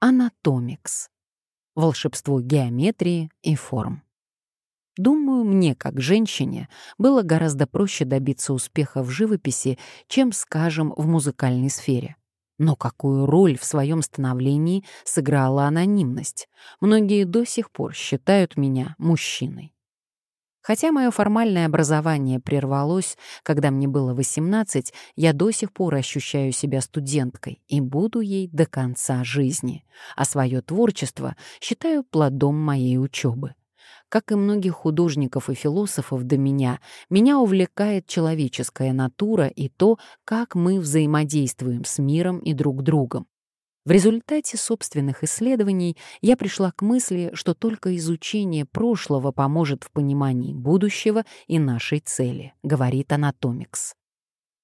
анатомикс — волшебство геометрии и форм. Думаю, мне, как женщине, было гораздо проще добиться успеха в живописи, чем, скажем, в музыкальной сфере. Но какую роль в своем становлении сыграла анонимность? Многие до сих пор считают меня мужчиной. Хотя мое формальное образование прервалось, когда мне было 18, я до сих пор ощущаю себя студенткой и буду ей до конца жизни, а свое творчество считаю плодом моей учебы. Как и многих художников и философов до меня, меня увлекает человеческая натура и то, как мы взаимодействуем с миром и друг другом. В результате собственных исследований я пришла к мысли, что только изучение прошлого поможет в понимании будущего и нашей цели, говорит анатомикс.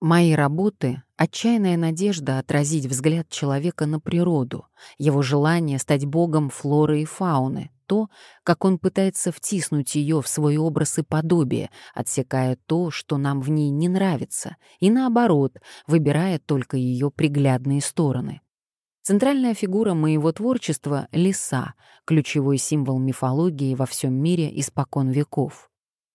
Мои работы — отчаянная надежда отразить взгляд человека на природу, его желание стать богом флоры и фауны, то, как он пытается втиснуть ее в свой образ и подобие, отсекая то, что нам в ней не нравится, и наоборот, выбирая только ее приглядные стороны. Центральная фигура моего творчества — лиса, ключевой символ мифологии во всем мире испокон веков.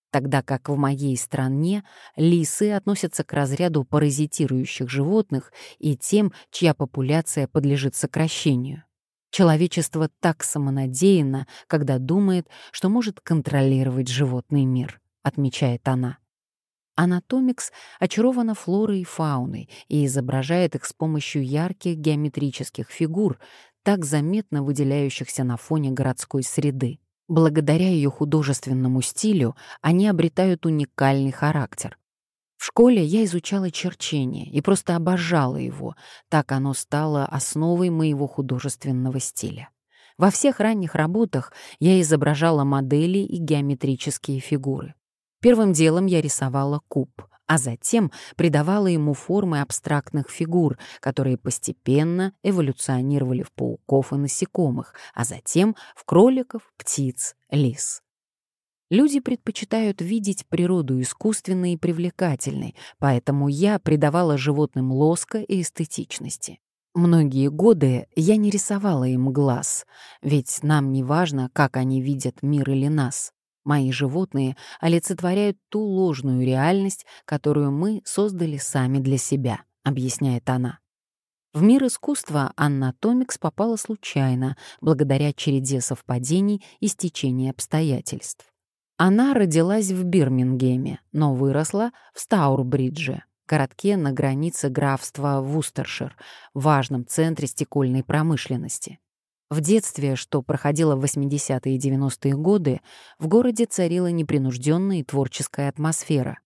Тогда как в моей стране лисы относятся к разряду паразитирующих животных и тем, чья популяция подлежит сокращению. Человечество так самонадеяно, когда думает, что может контролировать животный мир, отмечает она. Анатомикс очарована флорой и фауной и изображает их с помощью ярких геометрических фигур, так заметно выделяющихся на фоне городской среды. Благодаря ее художественному стилю они обретают уникальный характер. В школе я изучала черчение и просто обожала его, так оно стало основой моего художественного стиля. Во всех ранних работах я изображала модели и геометрические фигуры. Первым делом я рисовала куб, а затем придавала ему формы абстрактных фигур, которые постепенно эволюционировали в пауков и насекомых, а затем в кроликов, птиц, лис. Люди предпочитают видеть природу искусственной и привлекательной, поэтому я придавала животным лоска и эстетичности. Многие годы я не рисовала им глаз, ведь нам не важно, как они видят мир или нас. Мои животные олицетворяют ту ложную реальность, которую мы создали сами для себя, объясняет она. В мир искусства Анна Томикс попала случайно, благодаря череде совпадений и стечении обстоятельств. Она родилась в Бирмингеме, но выросла в Стаурбридже, городке на границе графства Вустершир, важном центре стекольной промышленности. В детстве, что проходило в 80-е и 90-е годы, в городе царила непринужденная и творческая атмосфера.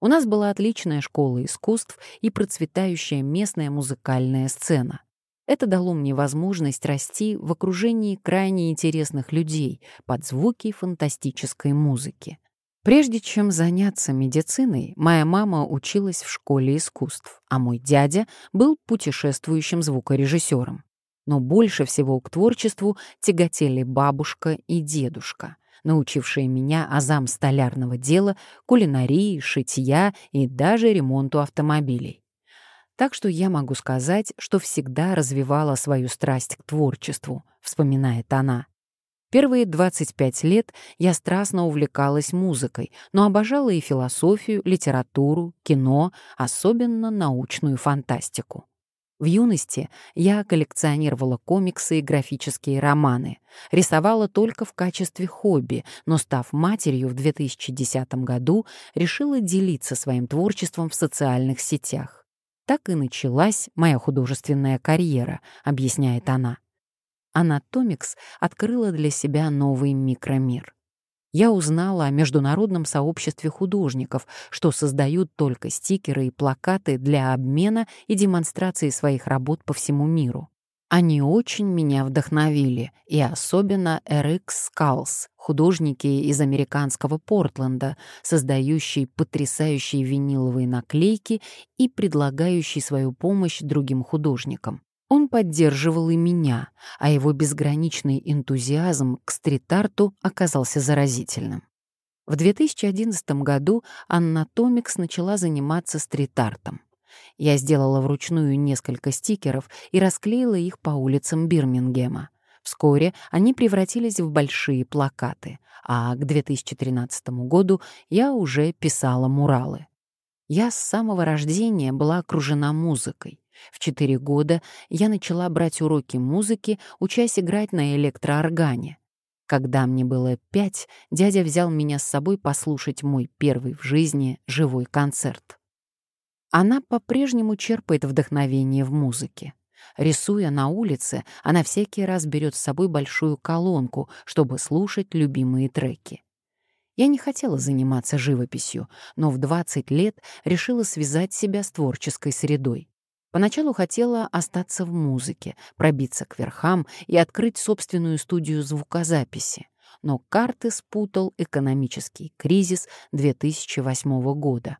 У нас была отличная школа искусств и процветающая местная музыкальная сцена. Это дало мне возможность расти в окружении крайне интересных людей под звуки фантастической музыки. Прежде чем заняться медициной, моя мама училась в школе искусств, а мой дядя был путешествующим звукорежиссером. Но больше всего к творчеству тяготели бабушка и дедушка, научившие меня азам столярного дела, кулинарии, шитья и даже ремонту автомобилей. Так что я могу сказать, что всегда развивала свою страсть к творчеству, вспоминает она. Первые 25 лет я страстно увлекалась музыкой, но обожала и философию, литературу, кино, особенно научную фантастику. В юности я коллекционировала комиксы и графические романы. Рисовала только в качестве хобби, но, став матерью в 2010 году, решила делиться своим творчеством в социальных сетях. Так и началась моя художественная карьера, объясняет она. Анатомикс открыла для себя новый микромир я узнала о международном сообществе художников, что создают только стикеры и плакаты для обмена и демонстрации своих работ по всему миру. Они очень меня вдохновили, и особенно Эрик Скалс, художники из американского Портленда, создающие потрясающие виниловые наклейки и предлагающие свою помощь другим художникам. Он поддерживал и меня, а его безграничный энтузиазм к стрит-арту оказался заразительным. В 2011 году Анна Томикс начала заниматься стрит-артом. Я сделала вручную несколько стикеров и расклеила их по улицам Бирмингема. Вскоре они превратились в большие плакаты, а к 2013 году я уже писала муралы. Я с самого рождения была окружена музыкой. В четыре года я начала брать уроки музыки, учась играть на электрооргане. Когда мне было пять, дядя взял меня с собой послушать мой первый в жизни живой концерт. Она по-прежнему черпает вдохновение в музыке. Рисуя на улице, она всякий раз берет с собой большую колонку, чтобы слушать любимые треки. Я не хотела заниматься живописью, но в 20 лет решила связать себя с творческой средой. Поначалу хотела остаться в музыке, пробиться к верхам и открыть собственную студию звукозаписи. Но карты спутал экономический кризис 2008 года.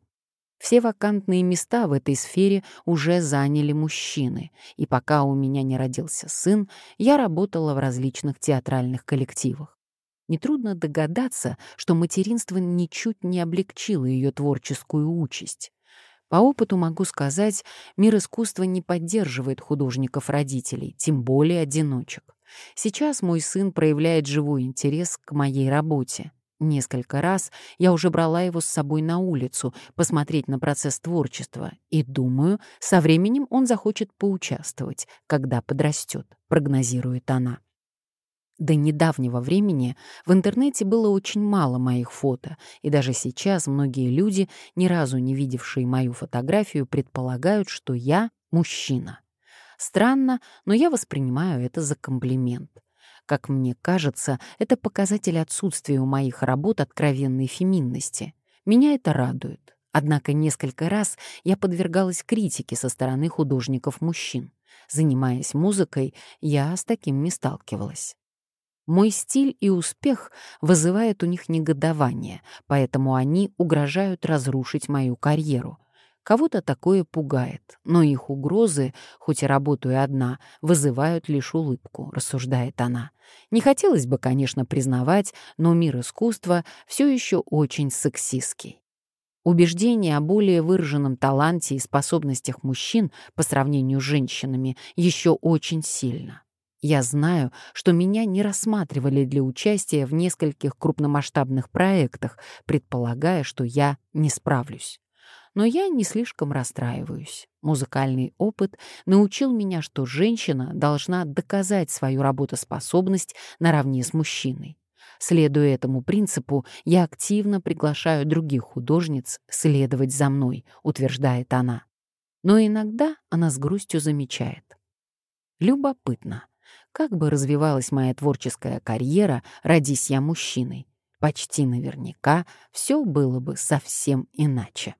Все вакантные места в этой сфере уже заняли мужчины, и пока у меня не родился сын, я работала в различных театральных коллективах. Нетрудно догадаться, что материнство ничуть не облегчило ее творческую участь. По опыту могу сказать, мир искусства не поддерживает художников-родителей, тем более одиночек. Сейчас мой сын проявляет живой интерес к моей работе. Несколько раз я уже брала его с собой на улицу, посмотреть на процесс творчества, и думаю, со временем он захочет поучаствовать, когда подрастет, прогнозирует она. До недавнего времени в интернете было очень мало моих фото, и даже сейчас многие люди, ни разу не видевшие мою фотографию, предполагают, что я мужчина. Странно, но я воспринимаю это за комплимент. Как мне кажется, это показатель отсутствия у моих работ откровенной феминности. Меня это радует. Однако несколько раз я подвергалась критике со стороны художников-мужчин. Занимаясь музыкой, я с таким не сталкивалась. Мой стиль и успех вызывают у них негодование, поэтому они угрожают разрушить мою карьеру. Кого-то такое пугает, но их угрозы, хоть и работаю одна, вызывают лишь улыбку, рассуждает она. Не хотелось бы, конечно, признавать, но мир искусства все еще очень сексистский. Убеждение о более выраженном таланте и способностях мужчин по сравнению с женщинами еще очень сильно. Я знаю, что меня не рассматривали для участия в нескольких крупномасштабных проектах, предполагая, что я не справлюсь. Но я не слишком расстраиваюсь. Музыкальный опыт научил меня, что женщина должна доказать свою работоспособность наравне с мужчиной. Следуя этому принципу, я активно приглашаю других художниц следовать за мной, утверждает она. Но иногда она с грустью замечает. Любопытно. Как бы развивалась моя творческая карьера, родись я мужчиной, почти наверняка все было бы совсем иначе.